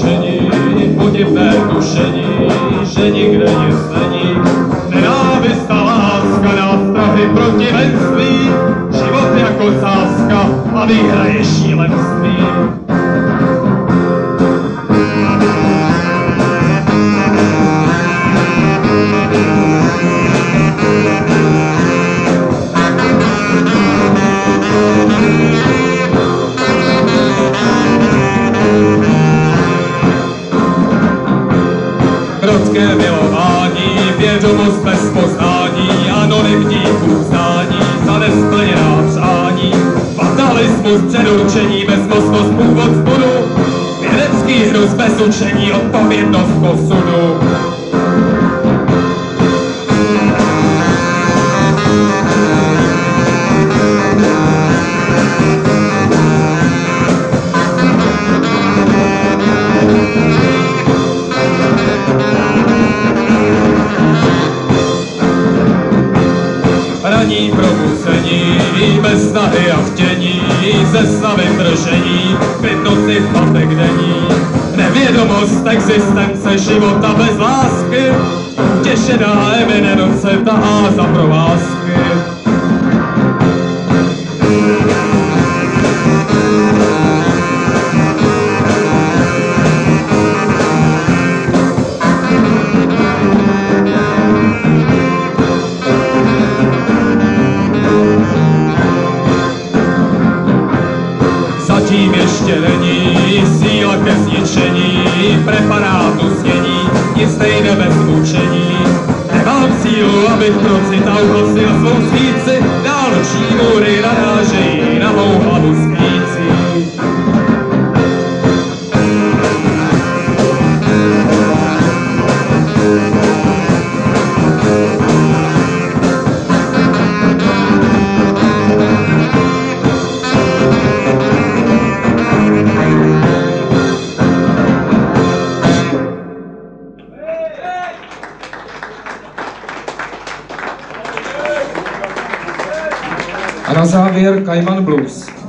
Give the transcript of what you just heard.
tušení, podivné tušení, že nikde nic není. Nenávist a láska, nástrahy proti venství, život jako sáska a výhra je šílenství. Brodské milování, vědomost bez poznání, anonymní uznání za nesplněná přání, fatalismus předurčení, bezmocnost původ zbudu, vědecký hnus bez učení, odpovědnost posudu. Bez snahy a chtění, ze snavy držení, klid noci v patek denní. Nevědomost existence života bez lásky, těšená eminence tahá za provázky. Zatím ještě není síla ke zničení, preparátu snění, nic nejde bez mučení. Nemám sílu, abych procital nosil svou svíci, dál A na závěr Kajman Blues.